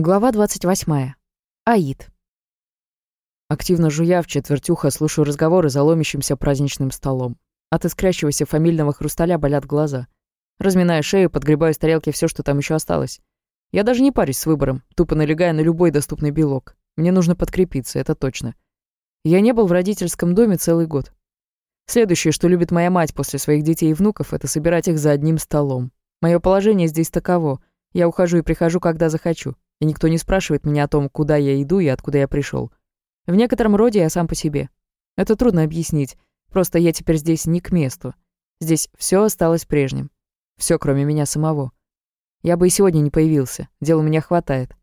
Глава 28. Аид. Активно жуя в четвертюха, слушаю разговоры за ломящимся праздничным столом. От искрящегося фамильного хрусталя болят глаза. Разминая шею, подгребаю с тарелки все, что там еще осталось. Я даже не парюсь с выбором, тупо налегая на любой доступный белок. Мне нужно подкрепиться, это точно. Я не был в родительском доме целый год. Следующее, что любит моя мать после своих детей и внуков, это собирать их за одним столом. Мое положение здесь таково. Я ухожу и прихожу, когда захочу и никто не спрашивает меня о том, куда я иду и откуда я пришел. В некотором роде я сам по себе. Это трудно объяснить, просто я теперь здесь не к месту. Здесь все осталось прежним. Все, кроме меня самого. Я бы и сегодня не появился, дел у меня хватает.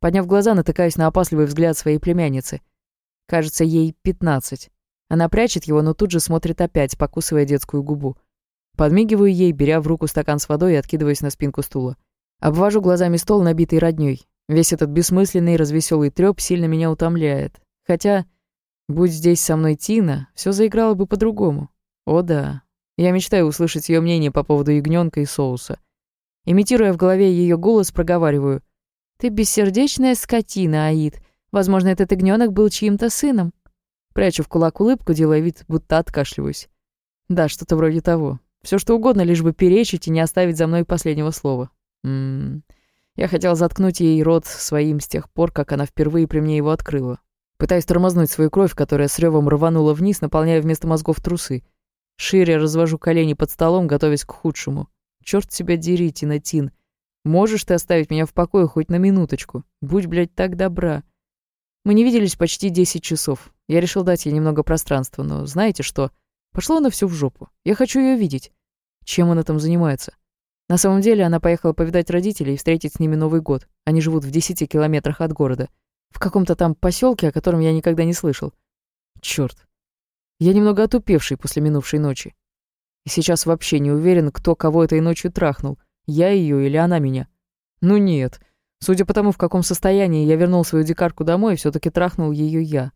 Подняв глаза, натыкаюсь на опасливый взгляд своей племянницы. Кажется, ей пятнадцать. Она прячет его, но тут же смотрит опять, покусывая детскую губу. Подмигиваю ей, беря в руку стакан с водой и откидываясь на спинку стула. Обвожу глазами стол, набитый роднёй. Весь этот бессмысленный развеселый трёп сильно меня утомляет. Хотя, будь здесь со мной Тина, всё заиграло бы по-другому. О да. Я мечтаю услышать её мнение по поводу ягнёнка и соуса. Имитируя в голове её голос, проговариваю. «Ты бессердечная скотина, Аид. Возможно, этот ягнёнок был чьим-то сыном». Прячу в кулак улыбку, делая вид, будто откашливаюсь. Да, что-то вроде того. Всё что угодно, лишь бы перечить и не оставить за мной последнего слова. М Я хотел заткнуть ей рот своим с тех пор, как она впервые при мне его открыла. Пытаюсь тормознуть свою кровь, которая с ревом рванула вниз, наполняя вместо мозгов трусы. Шире развожу колени под столом, готовясь к худшему. Черт тебя дери, Тинатин. Можешь ты оставить меня в покое хоть на минуточку? Будь, блядь, так добра. Мы не виделись почти десять часов. Я решил дать ей немного пространства, но знаете что? Пошло она все в жопу. Я хочу ее видеть. Чем она там занимается? На самом деле она поехала повидать родителей и встретить с ними Новый год. Они живут в десяти километрах от города. В каком-то там поселке, о котором я никогда не слышал. Черт. Я немного отупевший после минувшей ночи. И сейчас вообще не уверен, кто кого этой ночью трахнул. Я ее или она меня. Ну нет. Судя по тому, в каком состоянии я вернул свою дикарку домой, все таки трахнул ее я.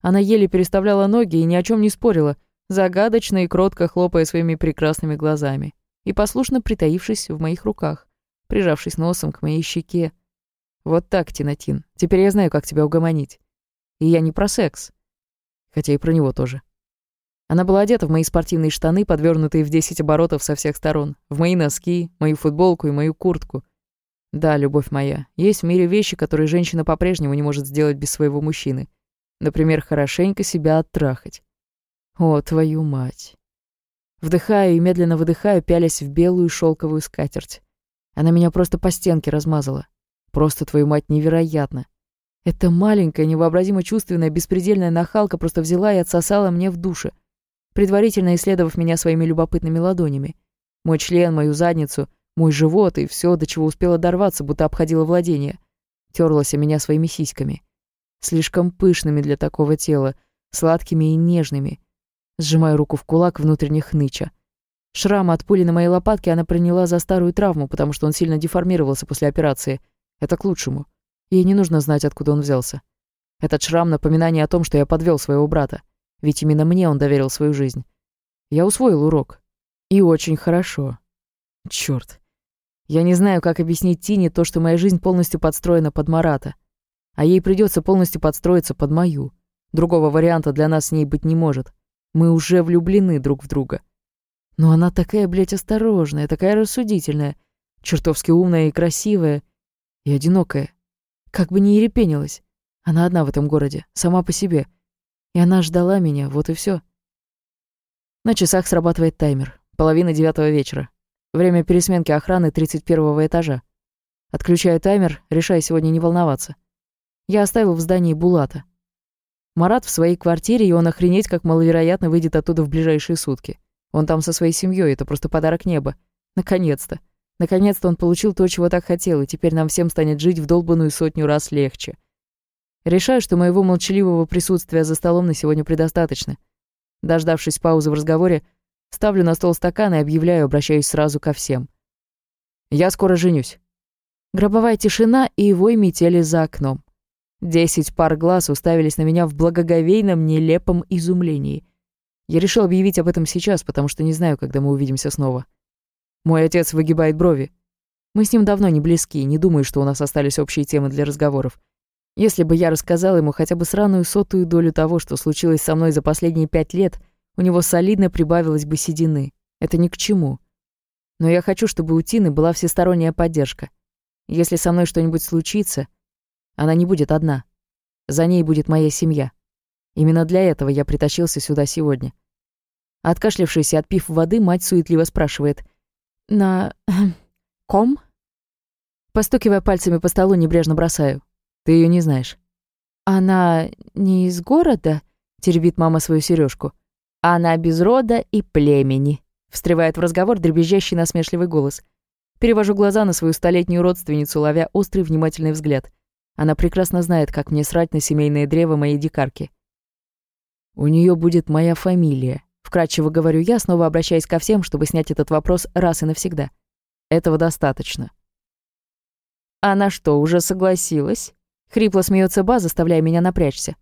Она еле переставляла ноги и ни о чем не спорила, загадочно и кротко хлопая своими прекрасными глазами и послушно притаившись в моих руках, прижавшись носом к моей щеке. Вот так, Тинатин, теперь я знаю, как тебя угомонить. И я не про секс, хотя и про него тоже. Она была одета в мои спортивные штаны, подвернутые в 10 оборотов со всех сторон, в мои носки, мою футболку и мою куртку. Да, любовь моя, есть в мире вещи, которые женщина по-прежнему не может сделать без своего мужчины. Например, хорошенько себя оттрахать. О, твою мать. Вдыхаю и медленно выдыхаю, пялясь в белую шелковую скатерть. Она меня просто по стенке размазала. Просто, твою мать, невероятно. Эта маленькая, невообразимо чувственная, беспредельная нахалка просто взяла и отсосала мне в душе, предварительно исследовав меня своими любопытными ладонями. Мой член, мою задницу, мой живот и все, до чего успела дорваться, будто обходила владение. Терлась о меня своими сиськами. Слишком пышными для такого тела, сладкими и нежными — Сжимаю руку в кулак внутренних ныча. Шрам от пули на моей лопатке она приняла за старую травму, потому что он сильно деформировался после операции. Это к лучшему. Ей не нужно знать, откуда он взялся. Этот шрам — напоминание о том, что я подвел своего брата. Ведь именно мне он доверил свою жизнь. Я усвоил урок. И очень хорошо. Чёрт. Я не знаю, как объяснить Тине то, что моя жизнь полностью подстроена под Марата. А ей придется полностью подстроиться под мою. Другого варианта для нас с ней быть не может. Мы уже влюблены друг в друга. Но она такая, блядь, осторожная, такая рассудительная, чертовски умная и красивая, и одинокая. Как бы ни ерепенилась. Она одна в этом городе, сама по себе. И она ждала меня, вот и все. На часах срабатывает таймер. Половина девятого вечера. Время пересменки охраны 31 этажа. Отключаю таймер, решая сегодня не волноваться. Я оставил в здании Булата. Марат в своей квартире, и он охренеть как маловероятно выйдет оттуда в ближайшие сутки. Он там со своей семьей, это просто подарок неба. Наконец-то. Наконец-то он получил то, чего так хотел, и теперь нам всем станет жить в долбанную сотню раз легче. Решаю, что моего молчаливого присутствия за столом на сегодня предостаточно. Дождавшись паузы в разговоре, ставлю на стол стакан и объявляю, обращаюсь сразу ко всем. «Я скоро женюсь». Гробовая тишина и вой метели за окном. Десять пар глаз уставились на меня в благоговейном, нелепом изумлении. Я решил объявить об этом сейчас, потому что не знаю, когда мы увидимся снова. Мой отец выгибает брови. Мы с ним давно не близки, не думаю, что у нас остались общие темы для разговоров. Если бы я рассказала ему хотя бы сраную сотую долю того, что случилось со мной за последние пять лет, у него солидно прибавилось бы седины. Это ни к чему. Но я хочу, чтобы у Тины была всесторонняя поддержка. Если со мной что-нибудь случится, она не будет одна. За ней будет моя семья. Именно для этого я притащился сюда сегодня. Откашлявшись и отпив воды, мать суетливо спрашивает. «На... ком?» Постукивая пальцами по столу, небрежно бросаю. «Ты ее не знаешь». «Она не из города?» — теребит мама свою сережку. «Она без рода и племени», — встревает в разговор дребезжащий насмешливый голос. Перевожу глаза на свою столетнюю родственницу, ловя острый внимательный взгляд. Она прекрасно знает, как мне срать на семейное древо моей дикарки. «У нее будет моя фамилия», — вкратчиво говорю я, снова обращаясь ко всем, чтобы снять этот вопрос раз и навсегда. Этого достаточно. «Она что, уже согласилась?» Хрипло смеется Ба, заставляя меня напрячься.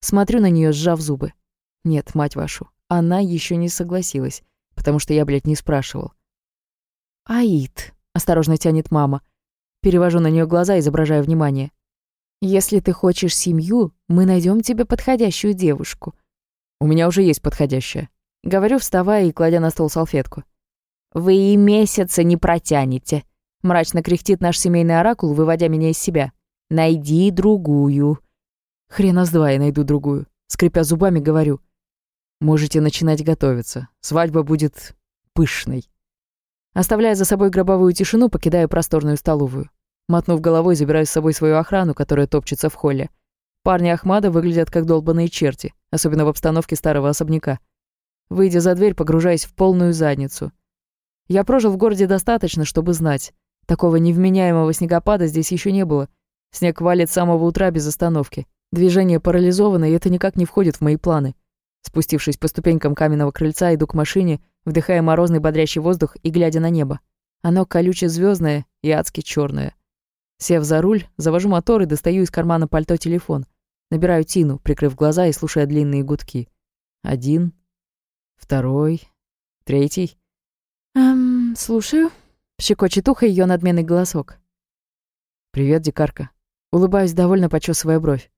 Смотрю на нее, сжав зубы. Нет, мать вашу, она еще не согласилась, потому что я, блядь, не спрашивал. «Аид», — осторожно тянет мама. Перевожу на нее глаза, изображая внимание. «Если ты хочешь семью, мы найдем тебе подходящую девушку». «У меня уже есть подходящая». Говорю, вставая и кладя на стол салфетку. «Вы и месяца не протянете», — мрачно кряхтит наш семейный оракул, выводя меня из себя. «Найди другую». «Хрена с два я найду другую», — скрипя зубами, говорю. «Можете начинать готовиться. Свадьба будет пышной». Оставляя за собой гробовую тишину, покидаю просторную столовую. Мотнув головой, забираю с собой свою охрану, которая топчется в холле. Парни Ахмада выглядят как долбаные черти, особенно в обстановке старого особняка. Выйдя за дверь, погружаясь в полную задницу. Я прожил в городе достаточно, чтобы знать. Такого невменяемого снегопада здесь еще не было. Снег валит с самого утра без остановки. Движение парализовано, и это никак не входит в мои планы. Спустившись по ступенькам каменного крыльца, иду к машине, вдыхая морозный бодрящий воздух и глядя на небо. Оно колюче звездное и адски черное. Сев за руль, завожу мотор и достаю из кармана пальто телефон. Набираю Тину, прикрыв глаза и слушая длинные гудки. Один, второй, третий. «Эм, слушаю», — щекочет ухо ее надменный голосок. «Привет, дикарка». Улыбаюсь, довольно почесывая бровь.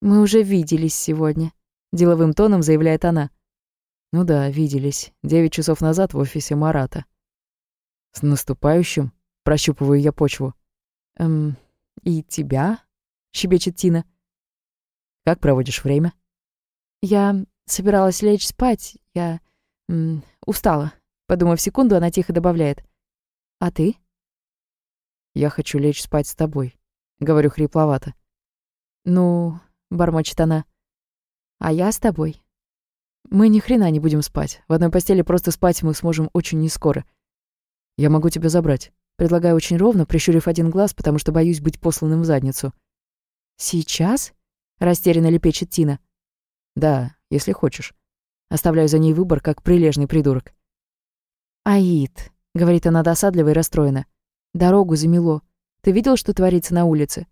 «Мы уже виделись сегодня», — деловым тоном заявляет она. «Ну да, виделись. Девять часов назад в офисе Марата». «С наступающим?» — прощупываю я почву. «Эм, и тебя?» — щебечет Тина. «Как проводишь время?» «Я собиралась лечь спать. Я... М, устала». Подумав секунду, она тихо добавляет. «А ты?» «Я хочу лечь спать с тобой», — говорю хрипловато. «Ну...» — бормочет она. «А я с тобой?» «Мы ни хрена не будем спать. В одной постели просто спать мы сможем очень нескоро. Я могу тебя забрать». Предлагаю очень ровно, прищурив один глаз, потому что боюсь быть посланным в задницу. «Сейчас?» — растерянно лепечет Тина. «Да, если хочешь». Оставляю за ней выбор, как прилежный придурок. «Аид», — говорит она досадливо и расстроена. «Дорогу замело. Ты видел, что творится на улице?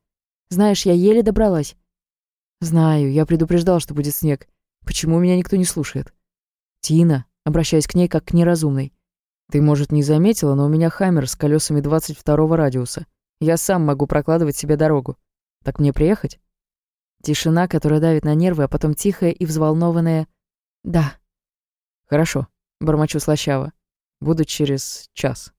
Знаешь, я еле добралась». «Знаю, я предупреждал, что будет снег. Почему меня никто не слушает?» «Тина», обращаясь к ней как к неразумной. Ты, может, не заметила, но у меня хаммер с колесами 22 радиуса. Я сам могу прокладывать себе дорогу. Так мне приехать? Тишина, которая давит на нервы, а потом тихая и взволнованная «Да». «Хорошо», — бормочу слащаво. «Буду через час».